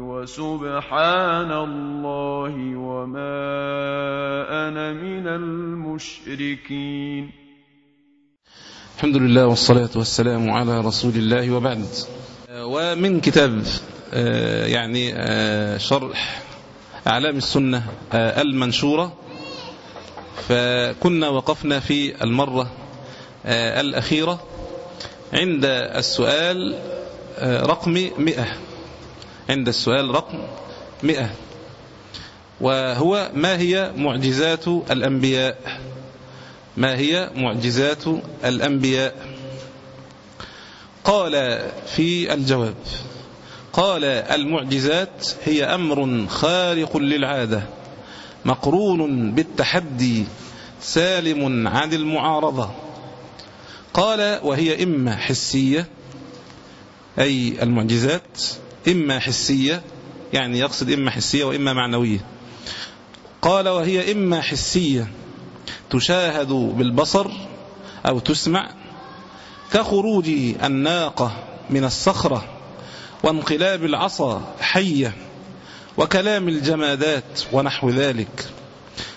وسبحان الله وما أنا من المشركين. الحمد لله والصلاة والسلام على رسول الله وبعد. ومن كتاب يعني شرح أعلام السنة المنشورة فكنا وقفنا في المرة الأخيرة عند السؤال رقم مئة. عند السؤال رقم مئة. وهو ما هي معجزات الأنبياء؟ ما هي معجزات الأنبياء؟ قال في الجواب قال المعجزات هي أمر خارق للعادة مقرون بالتحدي سالم عن المعارضة. قال وهي إما حسية أي المعجزات إما حسية يعني يقصد إما حسية وإما معنوية. قال وهي إما حسية تشاهد بالبصر أو تسمع كخروج الناقة من الصخرة وانقلاب العصا حية وكلام الجمادات ونحو ذلك.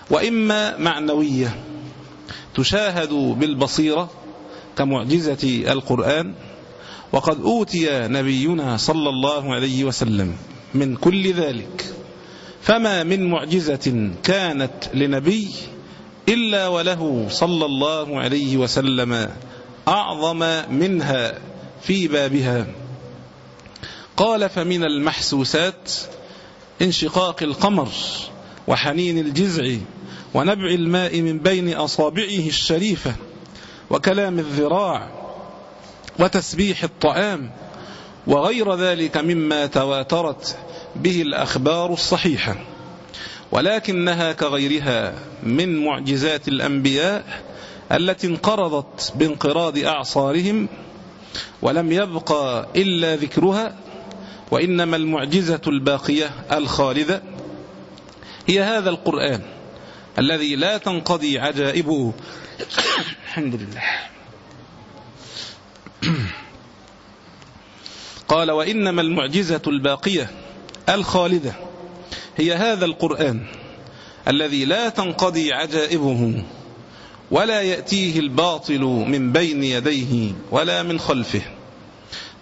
وإما معنوية تشاهد بالبصيرة كمعجزة القرآن وقد أوتي نبينا صلى الله عليه وسلم من كل ذلك. فما من معجزة كانت لنبي إلا وله صلى الله عليه وسلم أعظم منها في بابها. قال فمن المحسوسات انشقاق القمر وحنين الجزع ونبع الماء من بين أصابعه الشريفة وكلام الذراع وتسبيح الطعام وغير ذلك مما تواترت به الأخبار الصحيحة. ولكنها كغيرها من معجزات الأنبياء التي انقرضت بانقراض أعصارهم ولم يبقى إلا ذكرها وإنما المعجزة الباقية الخالدة هي هذا القرآن الذي لا تنقضي عجائبه. الحمد لله. قال وإنما المعجزة الباقية الخالدة هي هذا القرآن الذي لا تنقضي عجائبه ولا يأتيه الباطل من بين يديه ولا من خلفه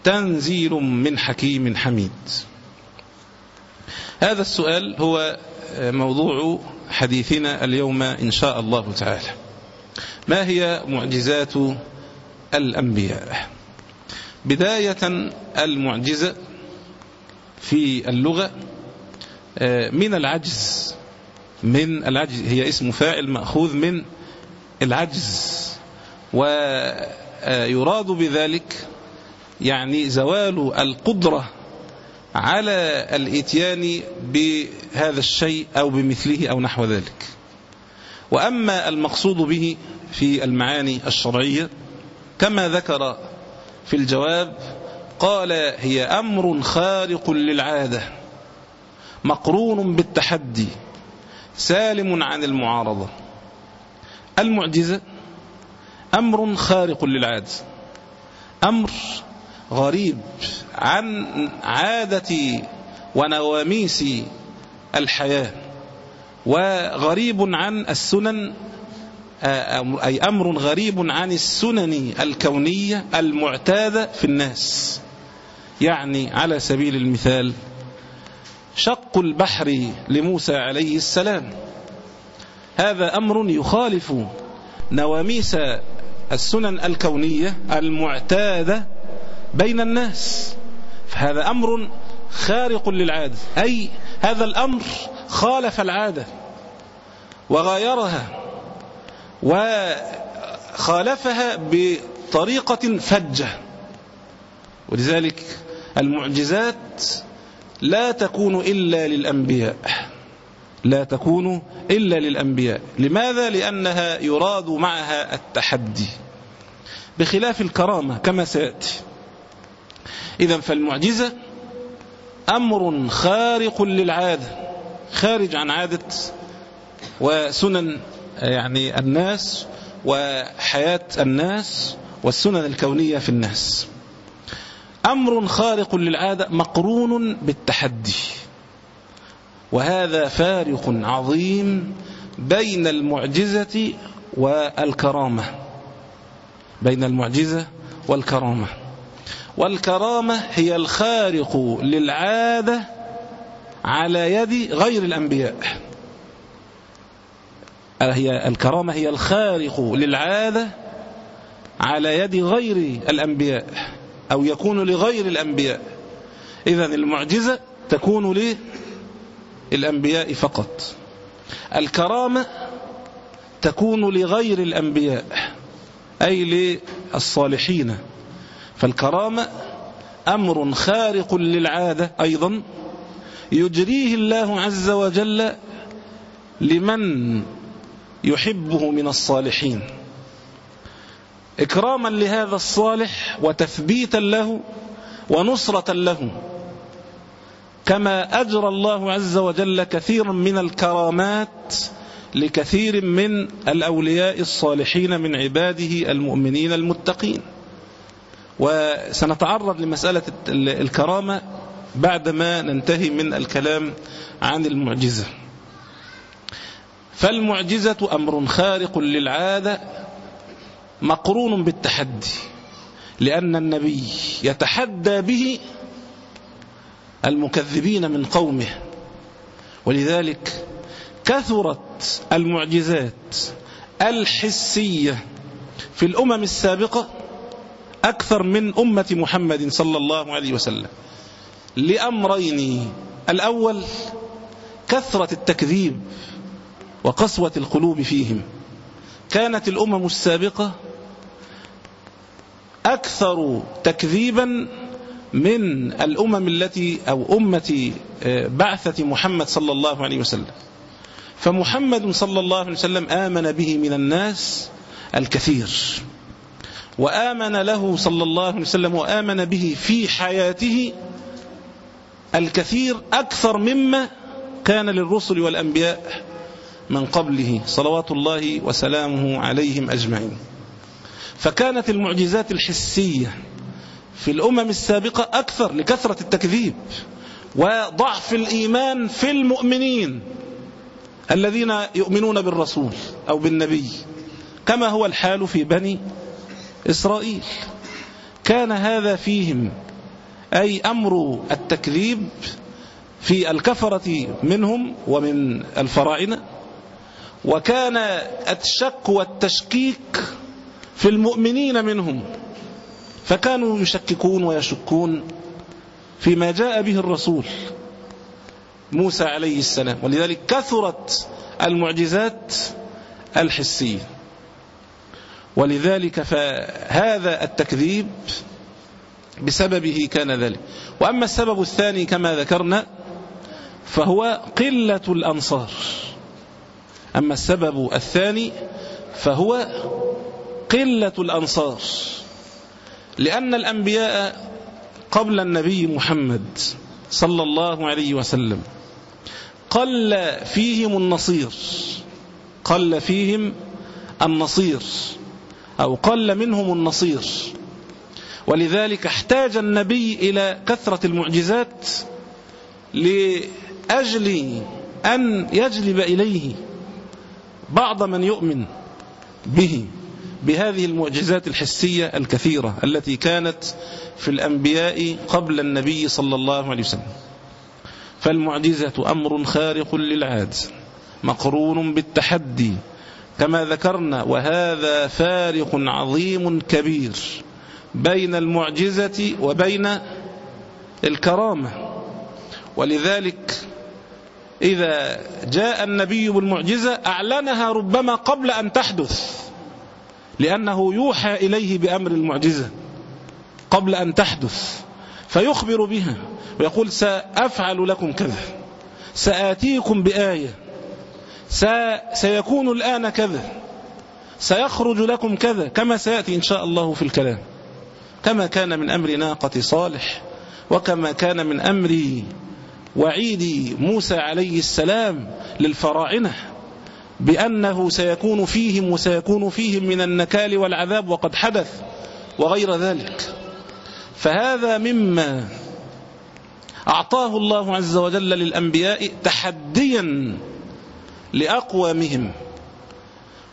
تنزيل من حكيم حميد. هذا السؤال هو موضوع حديثنا اليوم إن شاء الله تعالى. ما هي معجزات الأنبياء؟ بداية المعجزة في اللغة من العجز من العجز هي اسم فاعل مأخوذ من العجز ويراد بذلك يعني زوال القدرة على الإتيان بهذا الشيء أو بمثله أو نحو ذلك. وأما المقصود به في المعاني الشرعية كما ذكر في الجواب قال هي أمر خارق للعادة مقرون بالتحدي سالم عن المعارضة. المعجزة أمر خارق للعادة أمر غريب عن عادة ونواميس الحياة وغريب عن السنن أي أمر غريب عن السنن الكونية المعتادة في الناس. يعني على سبيل المثال شق البحر لموسى عليه السلام. هذا أمر يخالف نواميس السنن الكونية المعتادة بين الناس. فهذا أمر خارق للعادة. أي هذا الأمر خالف العادة وغايرها وخالفها بطريقة فجة. ولذلك المعجزات لا تكون إلا للأنبياء. لا تكون إلا للأنبياء. لماذا؟ لأنها يراد معها التحدي. بخلاف الكرامة كما سيأتي. إذا فالمعجزة أمر خارق للعادة خارج عن عادة وسنن يعني الناس وحياة الناس والسنن الكونية في الناس. أمر خارق للعادة مقرون بالتحدي. وهذا فارق عظيم بين المعجزة والكرامة. بين المعجزة والكرامة. والكرامة هي الخارق للعادة على يد غير الأنبياء. هي الكرامة هي الخارق للعادة على يد غير الأنبياء أو يكون لغير الأنبياء. إذن المعجزة تكون للأنبياء فقط. الكرامة تكون لغير الأنبياء أي للصالحين. فالكرامة أمر خارق للعادة أيضا يجريه الله عز وجل لمن يحبه من الصالحين. إكراما لهذا الصالح وتثبيتا له ونصرة له. كما أجرى الله عز وجل كثيرا من الكرامات لكثير من الأولياء الصالحين من عباده المؤمنين المتقين. وسنتعرض لمسألة الكرامة بعدما ننتهي من الكلام عن المعجزة. فالمعجزة أمر خارق للعادة مقرون بالتحدي لأن النبي يتحدى به المكذبين من قومه. ولذلك كثرت المعجزات الحسية في الأمم السابقة أكثر من أمة محمد صلى الله عليه وسلم. لأمرين الأول كثرة التكذيب وقسوة القلوب فيهم. كانت الأمم السابقة أكثر تكذيبا من الأمم التي أو أمة آه، بعثة محمد صلى الله عليه وسلم. فمحمد صلى الله عليه وسلم آمن به من الناس الكثير. وآمن له صلى الله عليه وسلم وآمن به في حياته الكثير أكثر مما كان للرسل والأنبياء من قبله صلوات الله وسلامه عليهم أجمعين. فكانت المعجزات الحسية في الأمم السابقة أكثر لكثرة التكذيب وضعف الإيمان في المؤمنين الذين يؤمنون بالرسول أو بالنبي كما هو الحال في بني إسرائيل. كان هذا فيهم أي أمر التكذيب في الكفرة منهم ومن الفراعنة وكان الشك والتشكيك في المؤمنين منهم فكانوا يشككون ويشكون فيما جاء به الرسول موسى عليه السلام. ولذلك كثرت المعجزات الحسية. ولذلك فهذا التكذيب بسببه كان ذلك. وأما السبب الثاني كما ذكرنا فهو قلة الأنصار. أما السبب الثاني فهو قلة الأنصار لأن الأنبياء قبل النبي محمد صلى الله عليه وسلم قل فيهم النصير قل فيهم النصير أو قل منهم النصير. ولذلك احتاج النبي إلى كثرة المعجزات لأجل أن يجلب إليه. بعض من يؤمن به بهذه المعجزات الحسية الكثيرة التي كانت في الأنبياء قبل النبي صلى الله عليه وسلم. فالمعجزة أمر خارق للعاد مقرون بالتحدي كما ذكرنا وهذا فارق عظيم كبير بين المعجزة وبين الكرامة. ولذلك إذا جاء النبي بالمعجزة أعلنها ربما قبل أن تحدث لأنه يوحى إليه بأمر المعجزة قبل أن تحدث فيخبر بها ويقول سأفعل لكم كذا سآتيكم بآية سيكون الآن كذا سيخرج لكم كذا كما سيأتي إن شاء الله في الكلام كما كان من أمر ناقة صالح وكما كان من أمر وعيد موسى عليه السلام للفراعنة بأنه سيكون فيهم وسيكون فيهم من النكال والعذاب وقد حدث وغير ذلك. فهذا مما أعطاه الله عز وجل للأنبياء تحديا لأقوامهم.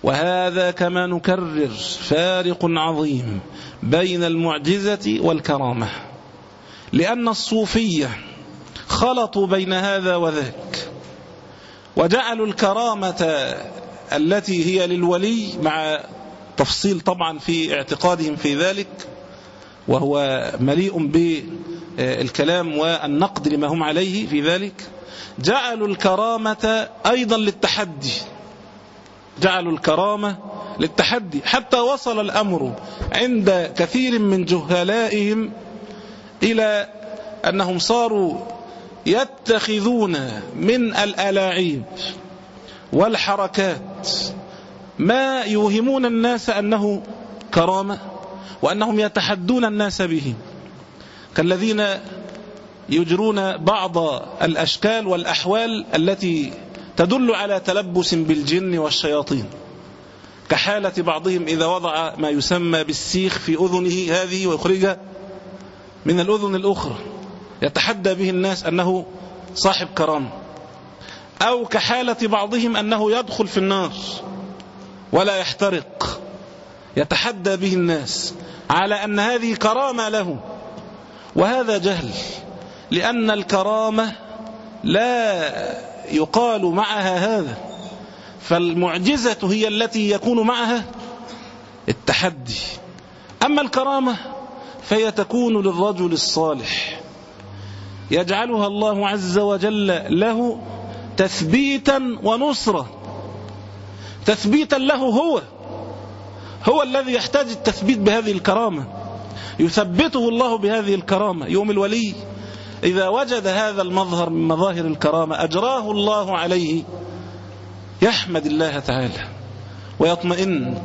وهذا كما نكرر فارق عظيم بين المعجزة والكرامة لأن الصوفية خلطوا بين هذا وذاك. وجعلوا الكرامة التي هي للولي مع تفصيل طبعا في اعتقادهم في ذلك وهو مليء بالكلام والنقد لما هم عليه في ذلك. جعلوا الكرامة أيضا للتحدي. جعلوا الكرامة للتحدي. حتى وصل الأمر عند كثير من جهلائهم إلى أنهم صاروا يتخذون من الألاعيب والحركات ما يوهمون الناس أنه كرامة وأنهم يتحدون الناس به. كالذين يجرون بعض الأشكال والأحوال التي تدل على تلبس بالجن والشياطين. كحالة بعضهم إذا وضع ما يسمى بالسيخ في أذنه هذه ويخرجها من الأذن الأخرى. يتحدى به الناس أنه صاحب كرامة أو كحالة بعضهم أنه يدخل في النار ولا يحترق. يتحدى به الناس على أن هذه كرامة له. وهذا جهل لأن الكرامة لا يقال معها هذا فالمعجزة هي التي يكون معها التحدي. أما الكرامة فهي تكون للرجل الصالح. يجعلها الله عز وجل له تثبيتا ونصرة. تثبيتا له هو. هو الذي يحتاج التثبيت بهذه الكرامة. يثبته الله بهذه الكرامة. يوم الولي إذا وجد هذا المظهر من مظاهر الكرامة أجراه الله عليه. يحمد الله تعالى ويطمئن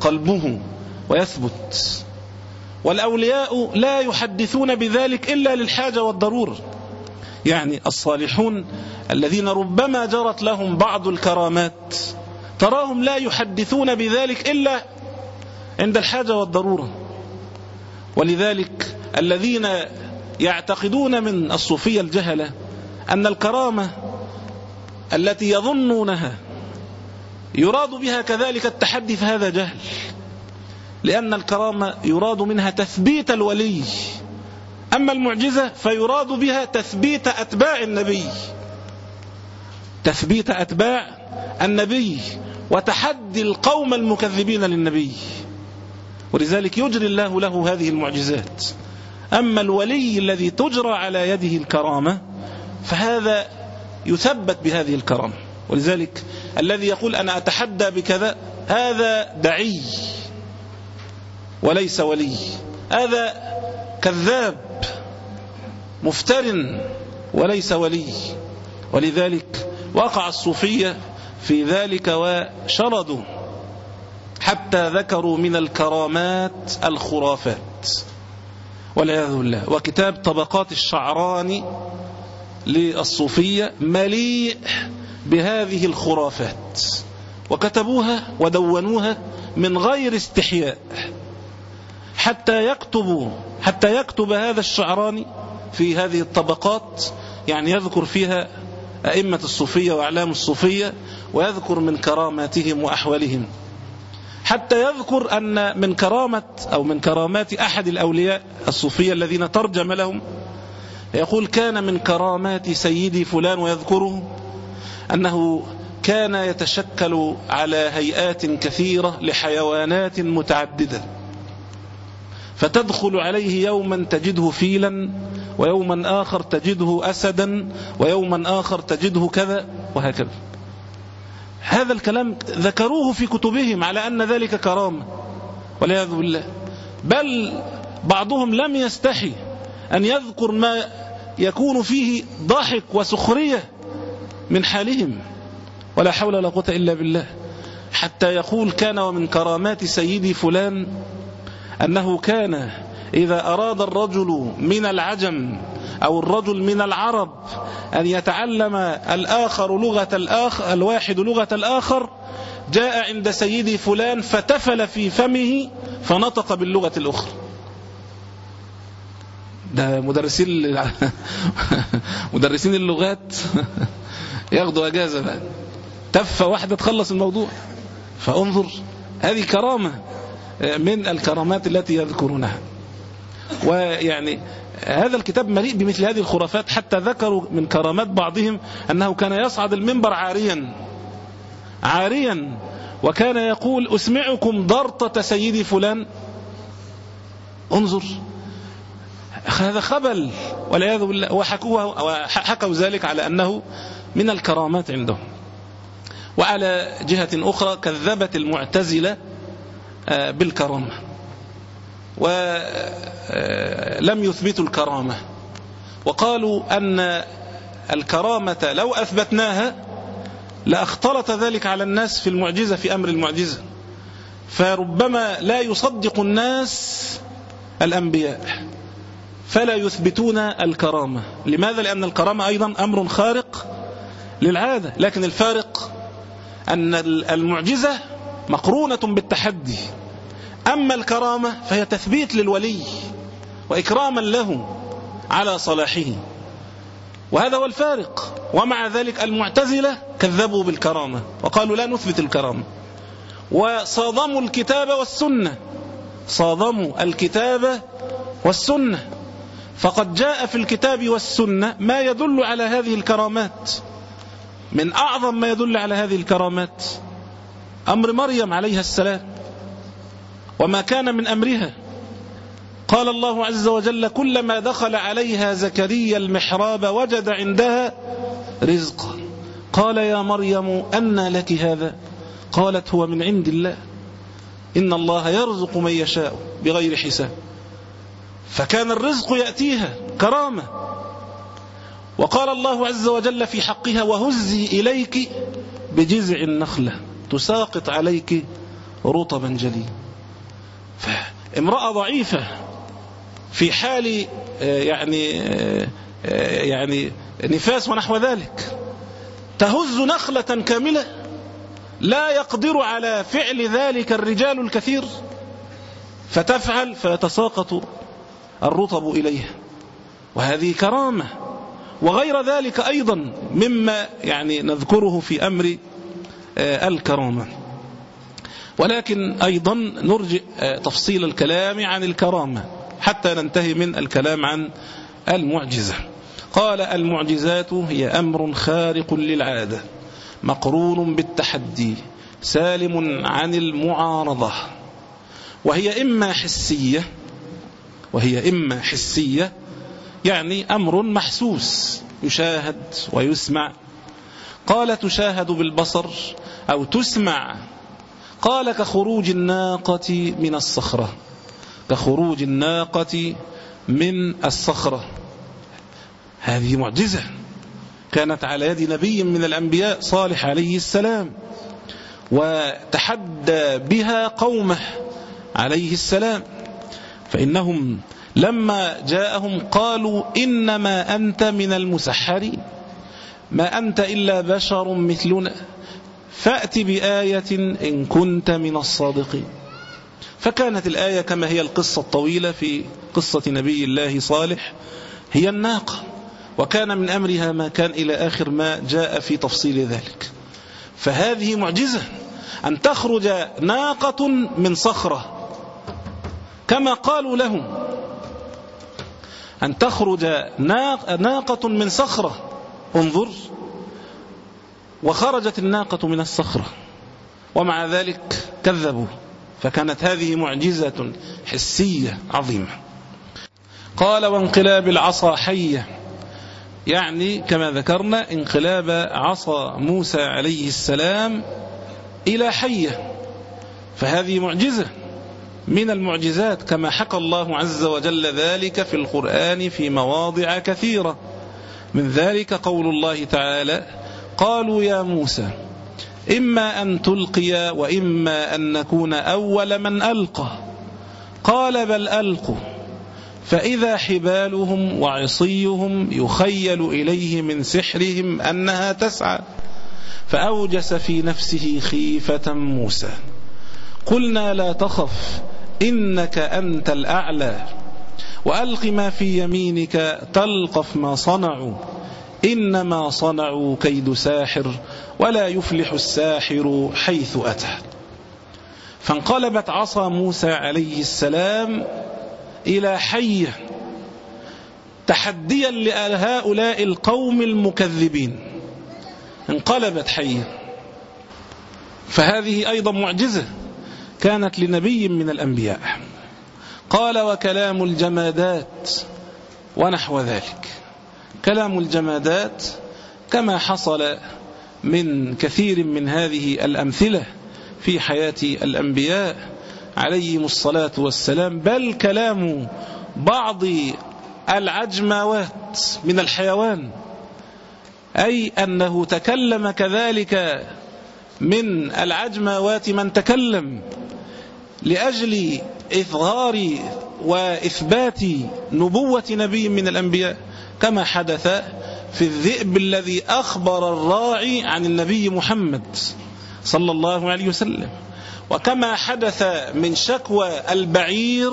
قلبه ويثبت. والأولياء لا يحدثون بذلك إلا للحاجة والضرورة يعني الصالحون الذين ربما جرت لهم بعض الكرامات تراهم لا يحدثون بذلك إلا عند الحاجة والضرورة ولذلك الذين يعتقدون من الصوفية الجهلة أن الكرامة التي يظنونها يراد بها كذلك التحدي فهذا جهل. لأن الكرامة يراد منها تثبيت الولي. أما المعجزة فيراد بها تثبيت أتباع النبي. تثبيت أتباع النبي وتحدي القوم المكذبين للنبي. ولذلك يجري الله له هذه المعجزات. أما الولي الذي تجرى على يده الكرامة فهذا يثبت بهذه الكرامة. ولذلك الذي يقول أنا أتحدى بكذا هذا دعي. وليس ولي. هذا كذاب مفتر وليس ولي. ولذلك وقع الصوفية في ذلك وشردوا حتى ذكروا من الكرامات الخرافات. والعياذ بالله. وكتاب طبقات الشعراني للصوفية مليء بهذه الخرافات. وكتبوها ودونوها من غير استحياء. حتى يكتبوا حتى يكتب هذا الشعراني في هذه الطبقات يعني يذكر فيها أئمة الصوفية وأعلام الصوفية ويذكر من كراماتهم وأحوالهم. حتى يذكر أن من كرامة أو من كرامات أحد الأولياء الصوفية الذين ترجم لهم يقول كان من كرامات سيدي فلان ويذكره أنه كان يتشكل على هيئات كثيرة لحيوانات متعددة فتدخل عليه يوما تجده فيلا ويوما آخر تجده أسدا ويوما آخر تجده كذا وهكذا. هذا الكلام ذكروه في كتبهم على أن ذلك كرامة والعياذ بالله. بل بعضهم لم يستحي أن يذكر ما يكون فيه ضحك وسخرية من حالهم ولا حول ولا قوة إلا بالله. حتى يقول كان ومن كرامات سيدي فلان أنه كان إذا أراد الرجل من العجم أو الرجل من العرب أن يتعلم الآخر لغة الآخر الواحد لغة الآخر جاء عند سيدي فلان فتفل في فمه فنطق باللغة الأخرى. ده مدرسين مدرسين اللغات ياخدوا أجازة بقى. تفة واحدة تخلص الموضوع. فانظر هذه كرامة. من الكرامات التي يذكرونها. ويعني هذا الكتاب مليء بمثل هذه الخرافات حتى ذكروا من كرامات بعضهم أنه كان يصعد المنبر عاريا. عاريا. وكان يقول أسمعكم ضرطة سيدي فلان. انظر. هذا خبل. والعياذ بالله. وحكوا ذلك على أنه من الكرامات عندهم. وعلى جهة أخرى كذبت المعتزلة بالكرامة. ولم يثبتوا الكرامة. وقالوا أن الكرامة لو أثبتناها لأختلط ذلك على الناس في المعجزة في أمر المعجزة. فربما لا يصدق الناس الأنبياء فلا يثبتون الكرامة. لماذا؟ لأن الكرامة أيضا أمر خارق للعادة. لكن الفارق أن المعجزة مقرونة بالتحدي. أما الكرامة فهي تثبيت للولي وإكراما له على صلاحه. وهذا هو الفارق. ومع ذلك المعتزلة كذبوا بالكرامة وقالوا لا نثبت الكرامة. وصادموا الكتاب والسنة. صادموا الكتاب والسنة. فقد جاء في الكتاب والسنة ما يدل على هذه الكرامات. من أعظم ما يدل على هذه الكرامات. أمر مريم عليها السلام وما كان من أمرها. قال الله عز وجل كلما دخل عليها زكريا المحراب وجد عندها رزقا. قال يا مريم أنى لك هذا؟ قالت هو من عند الله. إن الله يرزق من يشاء بغير حساب. فكان الرزق يأتيها كرامة. وقال الله عز وجل في حقها وهزي إليك بجذع النخلة. تساقط عليك رطبا جليا فامرأة ضعيفة في حال يعني يعني نفاس ونحو ذلك تهز نخلة كاملة لا يقدر على فعل ذلك الرجال الكثير فتفعل فيتساقط الرطب إليها. وهذه كرامة. وغير ذلك أيضا مما يعني نذكره في أمر الكرامة. ولكن أيضا نرجئ تفصيل الكلام عن الكرامة حتى ننتهي من الكلام عن المعجزة. قال المعجزات هي أمر خارق للعادة مقرون بالتحدي سالم عن المعارضة. وهي إما حسية وهي إما حسية يعني أمر محسوس يشاهد ويسمع. قال تشاهد بالبصر أو تسمع قال كخروج الناقة من الصخرة. كخروج الناقة من الصخرة. هذه معجزة كانت على يد نبي من الأنبياء صالح عليه السلام وتحدى بها قومه عليه السلام. فإنهم لما جاءهم قالوا إنما أنت من المسحرين ما أنت إلا بشر مثلنا. فأت بآية إن كنت من الصادقين. فكانت الآية كما هي القصة الطويلة في قصة نبي الله صالح هي الناقة. وكان من أمرها ما كان إلى آخر ما جاء في تفصيل ذلك. فهذه معجزة أن تخرج ناقة من صخرة. كما قالوا لهم أن تخرج ناقة من صخرة. انظر. وخرجت الناقة من الصخرة. ومع ذلك كذبوا. فكانت هذه معجزة حسية عظيمة. قال وانقلاب العصا حية. يعني كما ذكرنا انقلاب عصا موسى عليه السلام إلى حية. فهذه معجزة من المعجزات كما حكى الله عز وجل ذلك في القرآن في مواضع كثيرة. من ذلك قول الله تعالى قالوا يا موسى إما أن تلقي وإما أن نكون أول من ألقى. قال بل ألقوا. فإذا حبالهم وعصيهم يخيل إليه من سحرهم أنها تسعى. فأوجس في نفسه خيفة موسى. قلنا لا تخف إنك أنت الأعلى. وألق ما في يمينك تلقف ما صنعوا. إنما صنعوا كيد ساحر ولا يفلح الساحر حيث أتى. فانقلبت عصا موسى عليه السلام إلى حية تحديا لهؤلاء القوم المكذبين. انقلبت حية. فهذه أيضا معجزة كانت لنبي من الأنبياء. قال وكلام الجمادات ونحو ذلك. كلام الجمادات كما حصل من كثير من هذه الأمثلة في حياة الأنبياء عليهم الصلاة والسلام بل كلام بعض العجماوات من الحيوان أي أنه تكلم كذلك من العجماوات من تكلم لأجل إظهار وإثبات نبوة نبي من الأنبياء. كما حدث في الذئب الذي أخبر الراعي عن النبي محمد صلى الله عليه وسلم. وكما حدث من شكوى البعير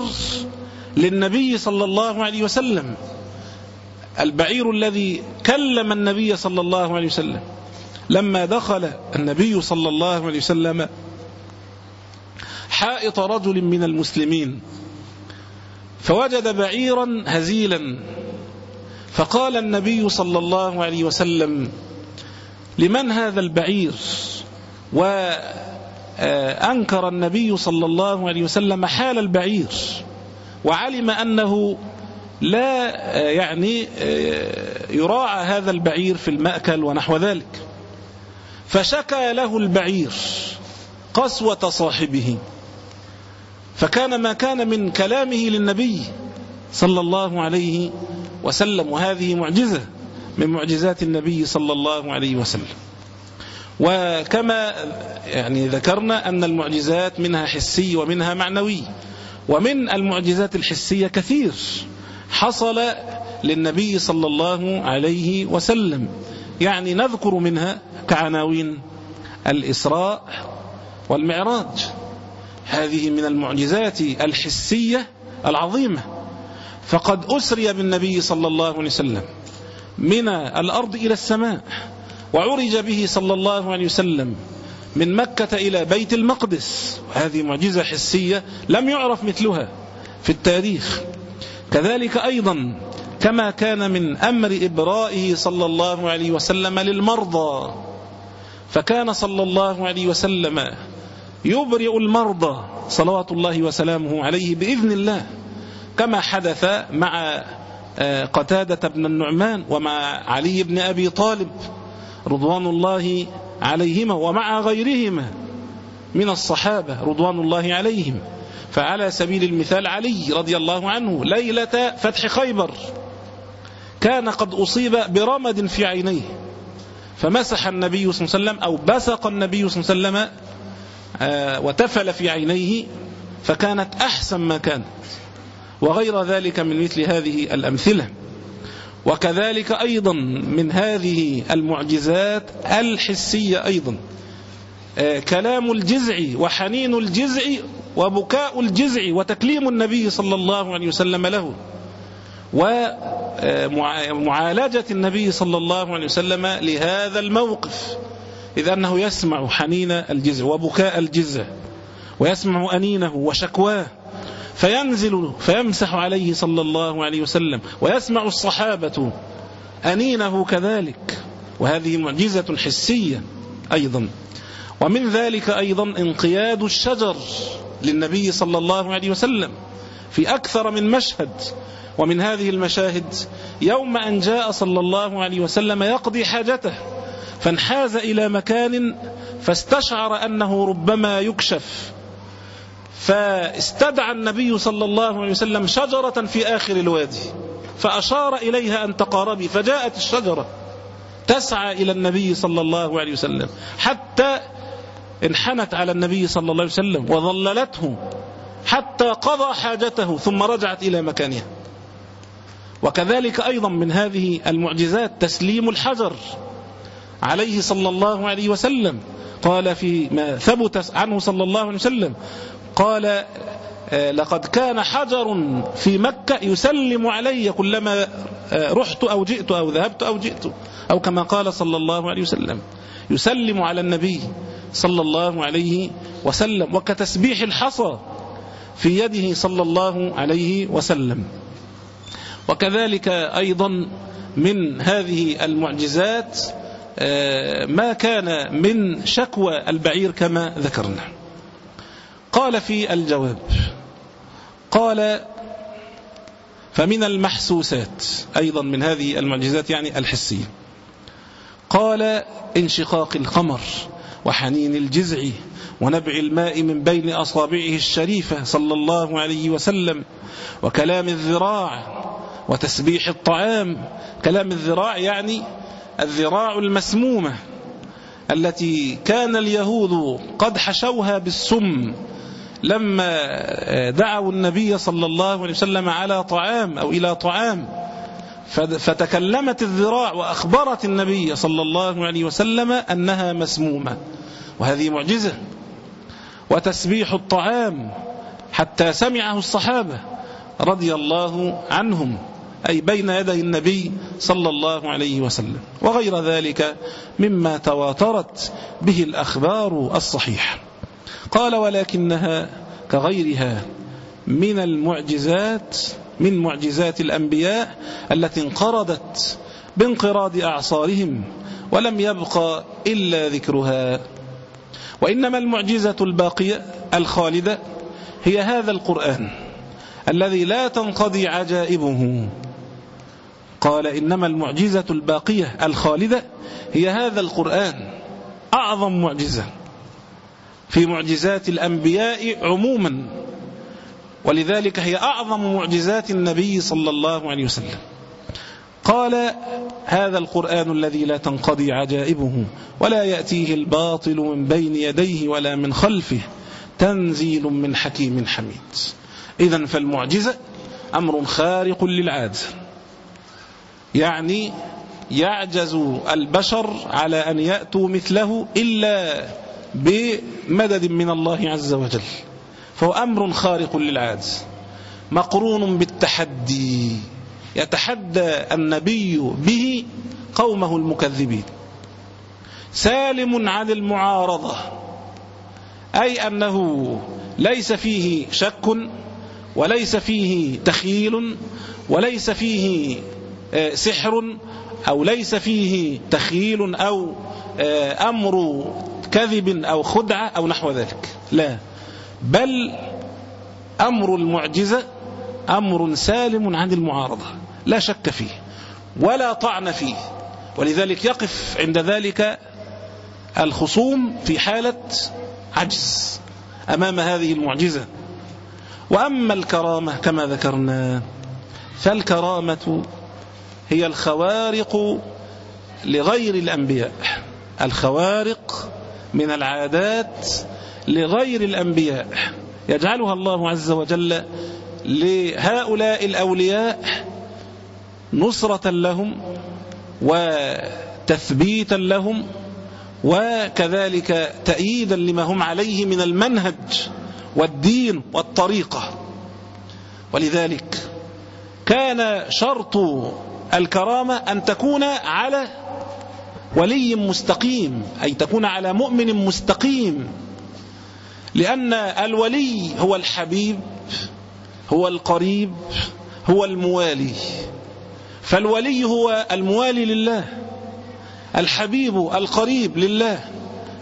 للنبي صلى الله عليه وسلم. البعير الذي كلم النبي صلى الله عليه وسلم. لما دخل النبي صلى الله عليه وسلم حائط رجل من المسلمين. فوجد بعيرا هزيلا. فقال النبي صلى الله عليه وسلم لمن هذا البعير؟ وأنكر النبي صلى الله عليه وسلم حال البعير وعلم أنه لا يعني يراعى هذا البعير في المأكل ونحو ذلك. فشكى له البعير قسوة صاحبه فكان ما كان من كلامه للنبي صلى الله عليه وسلم. وهذه معجزة من معجزات النبي صلى الله عليه وسلم. وكما يعني ذكرنا أن المعجزات منها حسي ومنها معنوي. ومن المعجزات الحسية كثير حصل للنبي صلى الله عليه وسلم. يعني نذكر منها كعناوين الإسراء والمعراج. هذه من المعجزات الحسية العظيمة. فقد أسري بالنبي صلى الله عليه وسلم من الأرض إلى السماء وعرج به صلى الله عليه وسلم من مكة إلى بيت المقدس. وهذه معجزة حسية لم يعرف مثلها في التاريخ. كذلك أيضا كما كان من أمر إبرائه صلى الله عليه وسلم للمرضى. فكان صلى الله عليه وسلم يبرئ المرضى صلوات الله وسلامه عليه بإذن الله. كما حدث مع آه، قتادة بن النعمان ومع علي بن أبي طالب رضوان الله عليهما ومع غيرهما من الصحابة رضوان الله عليهم. فعلى سبيل المثال علي رضي الله عنه ليلة فتح خيبر كان قد أصيب برمد في عينيه فمسح النبي صلى الله عليه وسلم أو بسق النبي صلى الله عليه وسلم آه، وتفل في عينيه فكانت أحسن ما كانت وغير ذلك من مثل هذه الأمثلة. وكذلك أيضا من هذه المعجزات الحسية أيضا. آه، كلام الجزع وحنين الجزع وبكاء الجزع وتكليم النبي صلى الله عليه وسلم له. ومعالجة النبي صلى الله عليه وسلم لهذا الموقف. إذ أنه يسمع حنين الجزع وبكاء الجزع ويسمع أنينه وشكواه. فينزل فيمسح عليه صلى الله عليه وسلم ويسمع الصحابة أنينه كذلك. وهذه معجزة حسية أيضا. ومن ذلك أيضا انقياد الشجر للنبي صلى الله عليه وسلم في أكثر من مشهد. ومن هذه المشاهد يوم أن جاء صلى الله عليه وسلم يقضي حاجته فانحاز إلى مكان فاستشعر أنه ربما يكشف. فاستدعى النبي صلى الله عليه وسلم شجرة في آخر الوادي فأشار إليها أن تقاربي فجاءت الشجرة تسعى إلى النبي صلى الله عليه وسلم حتى انحنت على النبي صلى الله عليه وسلم وظللته حتى قضى حاجته ثم رجعت إلى مكانها. وكذلك أيضا من هذه المعجزات تسليم الحجر عليه صلى الله عليه وسلم. قال في ما ثبت عنه صلى الله عليه وسلم قال آه، لقد كان حجر في مكة يسلم علي كلما آه، رحت أو جئت أو ذهبت أو جئت أو كما قال صلى الله عليه وسلم يسلم على النبي صلى الله عليه وسلم وكتسبيح الحصى في يده صلى الله عليه وسلم. وكذلك أيضا من هذه المعجزات آه، ما كان من شكوى البعير كما ذكرنا. قال في الجواب قال فمن المحسوسات أيضا من هذه المعجزات يعني الحسية. قال انشقاق القمر وحنين الجزع ونبع الماء من بين أصابعه الشريفة صلى الله عليه وسلم وكلام الذراع وتسبيح الطعام. كلام الذراع يعني الذراع المسمومة التي كان اليهود قد حشوها بالسم لما دعوا النبي صلى الله عليه وسلم على طعام أو إلى طعام فتكلمت الذراع وأخبرت النبي صلى الله عليه وسلم أنها مسمومة وهذه معجزة وتسبيح الطعام حتى سمعه الصحابة رضي الله عنهم أي بين يدي النبي صلى الله عليه وسلم وغير ذلك مما تواترت به الأخبار الصحيحة. قال ولكنها كغيرها من المعجزات من معجزات الأنبياء التي انقرضت بانقراض أعصارهم ولم يبقى إلا ذكرها. وإنما المعجزة الباقية الخالدة هي هذا القرآن الذي لا تنقضي عجائبه. قال إنما المعجزة الباقية الخالدة هي هذا القرآن أعظم معجزة. في معجزات الأنبياء عموما. ولذلك هي أعظم معجزات النبي صلى الله عليه وسلم. قال هذا القرآن الذي لا تنقضي عجائبه ولا يأتيه الباطل من بين يديه ولا من خلفه تنزيل من حكيم حميد. إذا فالمعجزة أمر خارق للعادة يعني يعجز البشر على أن يأتوا مثله إلا بمدد من الله عز وجل. فهو أمر خارق للعادة مقرون بالتحدي. يتحدى النبي به قومه المكذبين. سالم عن المعارضة أي أنه ليس فيه شك وليس فيه تخيل وليس فيه آه، سحر أو ليس فيه تخيل أو آه، أمر كذب أو خدعة أو نحو ذلك. لا. بل أمر المعجزة أمر سالم عن المعارضة. لا شك فيه. ولا طعن فيه. ولذلك يقف عند ذلك الخصوم في حالة عجز أمام هذه المعجزة. وأما الكرامة كما ذكرنا فالكرامة هي الخوارق لغير الأنبياء. الخوارق من العادات لغير الأنبياء. يجعلها الله عز وجل لهؤلاء الأولياء نصرة لهم وتثبيتا لهم وكذلك تأييدا لما هم عليه من المنهج والدين والطريقة. ولذلك كان شرط الكرامة أن تكون على ولي مستقيم أي تكون على مؤمن مستقيم. لأن الولي هو الحبيب هو القريب هو الموالي. فالولي هو الموالي لله الحبيب القريب لله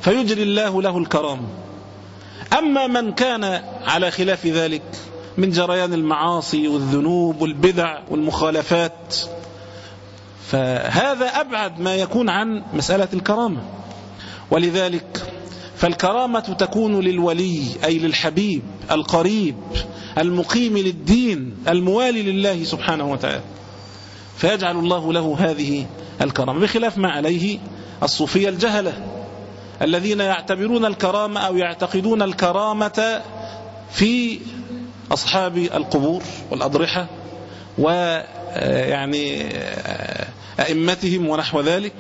فيجري الله له الكرام. أما من كان على خلاف ذلك من جريان المعاصي والذنوب والبدع والمخالفات فهذا أبعد ما يكون عن مسألة الكرامة. ولذلك فالكرامة تكون للولي أي للحبيب القريب المقيم للدين الموالي لله سبحانه وتعالى. فيجعل الله له هذه الكرامة بخلاف ما عليه الصوفية الجهلة الذين يعتبرون الكرامة أو يعتقدون الكرامة في أصحاب القبور والأضرحة ويعني أئمتهم ونحو ذلك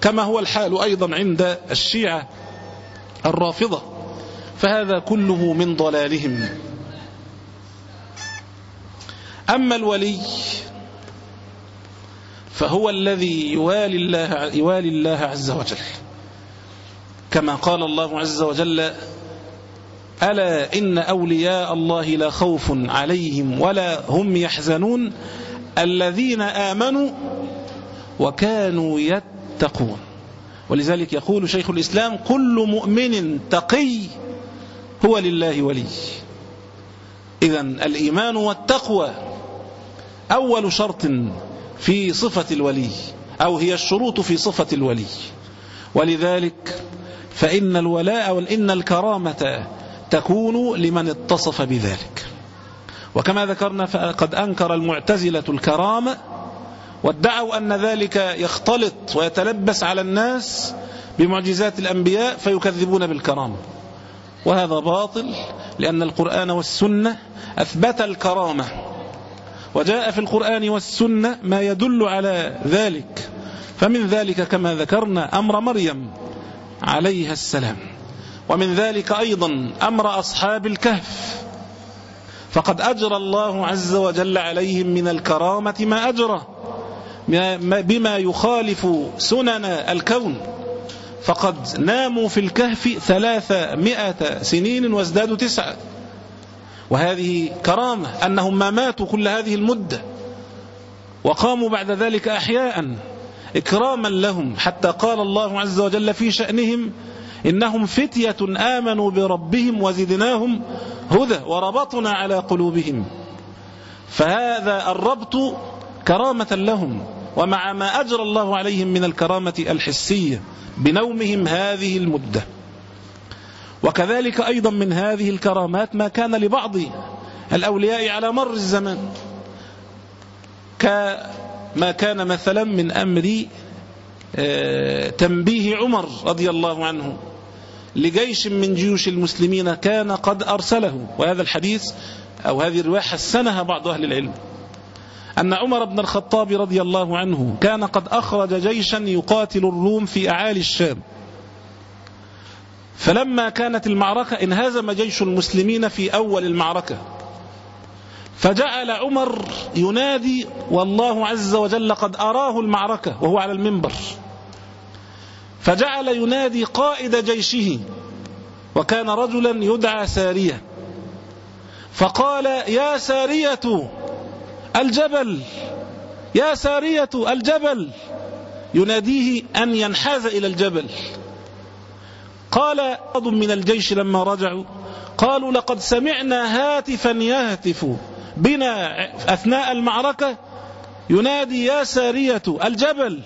كما هو الحال أيضا عند الشيعة الرافضة فهذا كله من ضلالهم. أما الولي فهو الذي يوالي الله, يوالي الله عز وجل. كما قال الله عز وجل ألا إن أولياء الله لا خوف عليهم ولا هم يحزنون. الذين آمنوا وكانوا يتقون. ولذلك يقول شيخ الإسلام كل مؤمن تقي هو لله ولي. إذا الإيمان والتقوى أول شرط في صفة الولي أو هي الشروط في صفة الولي. ولذلك فإن الولاء وإن الكرامة تكون لمن اتصف بذلك. وكما ذكرنا فقد أنكر المعتزلة الكرامة وادعوا أن ذلك يختلط ويتلبس على الناس بمعجزات الأنبياء فيكذبون بالكرامة. وهذا باطل لأن القرآن والسنة أثبت الكرامة. وجاء في القرآن والسنة ما يدل على ذلك. فمن ذلك كما ذكرنا أمر مريم عليها السلام. ومن ذلك أيضا أمر أصحاب الكهف. فقد أجرى الله عز وجل عليهم من الكرامة ما أجرى بما يخالف سنن الكون. فقد ناموا في الكهف ثلاثمائة سنين وازدادوا تسعة. وهذه كرامة أنهم ما ماتوا كل هذه المدة. وقاموا بعد ذلك أحياء إكراما لهم. حتى قال الله عز وجل في شأنهم إنهم فتية آمنوا بربهم وزدناهم هدى وربطنا على قلوبهم. فهذا الربط كرامة لهم ومع ما أجرى الله عليهم من الكرامة الحسية بنومهم هذه المدة. وكذلك أيضا من هذه الكرامات ما كان لبعض الأولياء على مر الزمان. كما كان مثلا من أمر آه، تنبيه عمر رضي الله عنه لجيش من جيوش المسلمين كان قد أرسله. وهذا الحديث أو هذه الرواية حسنها بعض أهل العلم. أن عمر بن الخطاب رضي الله عنه كان قد أخرج جيشا يقاتل الروم في أعالي الشام. فلما كانت المعركة انهزم جيش المسلمين في أول المعركة. فجعل عمر ينادي والله عز وجل قد أراه المعركة وهو على المنبر. فجعل ينادي قائد جيشه وكان رجلا يدعى سارية. فقال يا سارية الجبل. يا سارية الجبل. يناديه أن ينحاز إلى الجبل. قال بعض من الجيش لما رجعوا قالوا لقد سمعنا هاتفا يهتف بنا أثناء المعركة. ينادي يا سارية الجبل.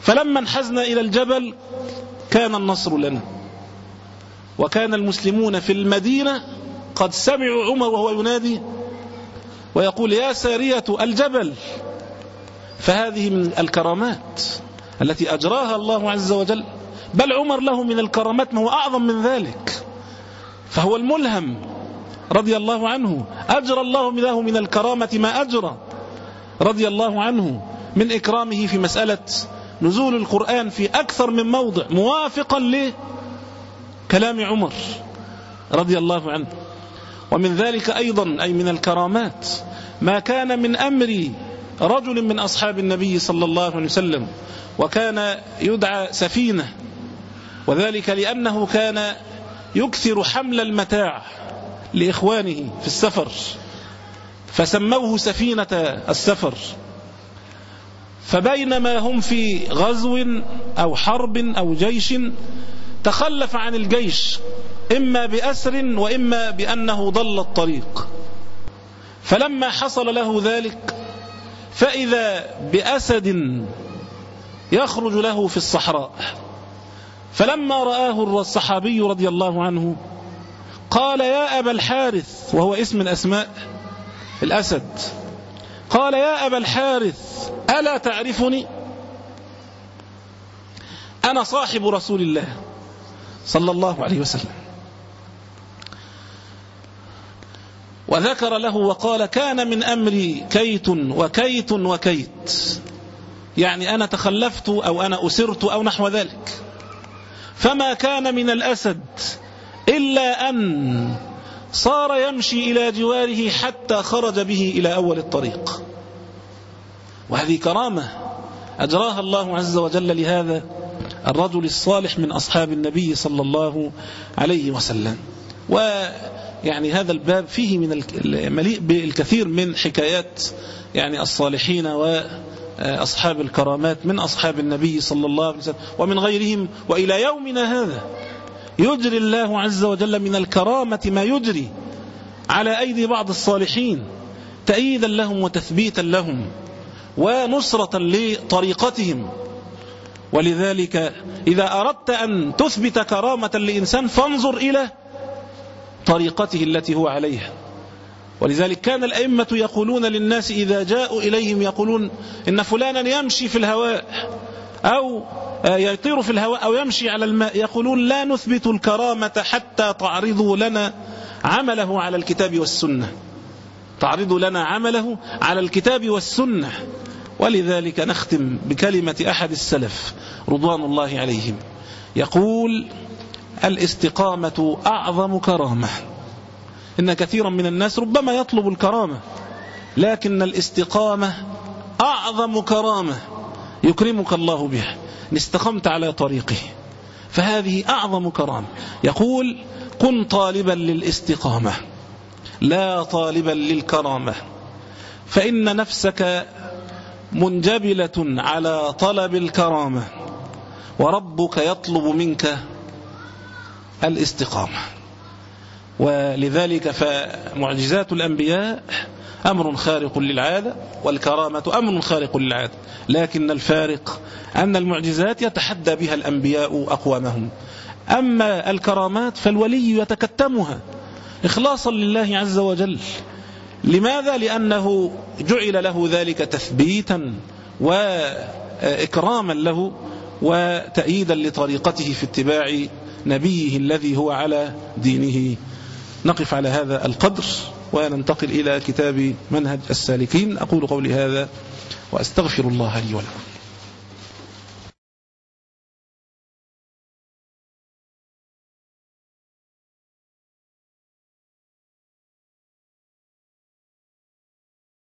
فلما انحزنا إلى الجبل كان النصر لنا. وكان المسلمون في المدينة قد سمعوا عمر وهو ينادي ويقول يا سارية الجبل. فهذه من الكرامات التي أجراها الله عز وجل. بل عمر له من الكرامات ما هو أعظم من ذلك. فهو الملهم رضي الله عنه. أجرى الله له من الكرامة ما أجرى رضي الله عنه من إكرامه في مسألة نزول القرآن في أكثر من موضع موافقا لكلام عمر رضي الله عنه. ومن ذلك أيضا أي من الكرامات ما كان من أمر رجل من أصحاب النبي صلى الله عليه وسلم وكان يدعى سفينة وذلك لأنه كان يكثر حمل المتاع لإخوانه في السفر فسموه سفينة السفر. فبينما هم في غزو أو حرب أو جيش تخلف عن الجيش إما بأسر وإما بأنه ضل الطريق. فلما حصل له ذلك فإذا بأسد يخرج له في الصحراء. فلما رآه الصحابي رضي الله عنه قال يا أبا الحارث وهو اسم الأسماء الأسد قال يا أبا الحارث ألا تعرفني؟ أنا صاحب رسول الله صلى الله عليه وسلم. وذكر له وقال كان من أمري كيت وكيت وكيت. يعني أنا تخلفت أو أنا أسرت أو نحو ذلك. فما كان من الأسد إلا أن صار يمشي إلى جواره حتى خرج به إلى أول الطريق. وهذه كرامة أجراها الله عز وجل لهذا الرجل الصالح من أصحاب النبي صلى الله عليه وسلم. ويعني هذا الباب فيه من المليء بالكثير من حكايات يعني الصالحين وأصحاب الكرامات من أصحاب النبي صلى الله عليه وسلم ومن غيرهم وإلى يومنا هذا. يجري الله عز وجل من الكرامة ما يجري على أيدي بعض الصالحين تأييدا لهم وتثبيتا لهم ونصرة لطريقتهم. ولذلك إذا أردت أن تثبت كرامة لإنسان فانظر إلى طريقته التي هو عليها. ولذلك كان الأئمة يقولون للناس إذا جاءوا إليهم يقولون إن فلانا يمشي في الهواء أو يطير في الهواء أو يمشي على الماء. يقولون لا نثبت الكرامة حتى تعرضوا لنا عمله على الكتاب والسنة. تعرضوا لنا عمله على الكتاب والسنة. ولذلك نختم بكلمة أحد السلف رضوان الله عليهم. يقول الاستقامة أعظم كرامة. إن كثيرا من الناس ربما يطلب الكرامة لكن الاستقامة أعظم كرامة يكرمك الله بها. إن استقمت على طريقه فهذه أعظم كرامة. يقول كن طالبا للاستقامة لا طالبا للكرامة. فإن نفسك منجبلة على طلب الكرامة وربك يطلب منك الاستقامة. ولذلك فمعجزات الأنبياء أمر خارق للعادة والكرامة أمر خارق للعادة. لكن الفارق أن المعجزات يتحدى بها الأنبياء أقوامهم. أما الكرامات فالولي يتكتمها إخلاصا لله عز وجل. لماذا؟ لأنه جعل له ذلك تثبيتا وإكراما له وتأييدا لطريقته في اتباع نبيه الذي هو على دينه. نقف على هذا القدر وننتقل إلى كتاب منهج السالكين. أقول قولي هذا وأستغفر الله لي ولكم.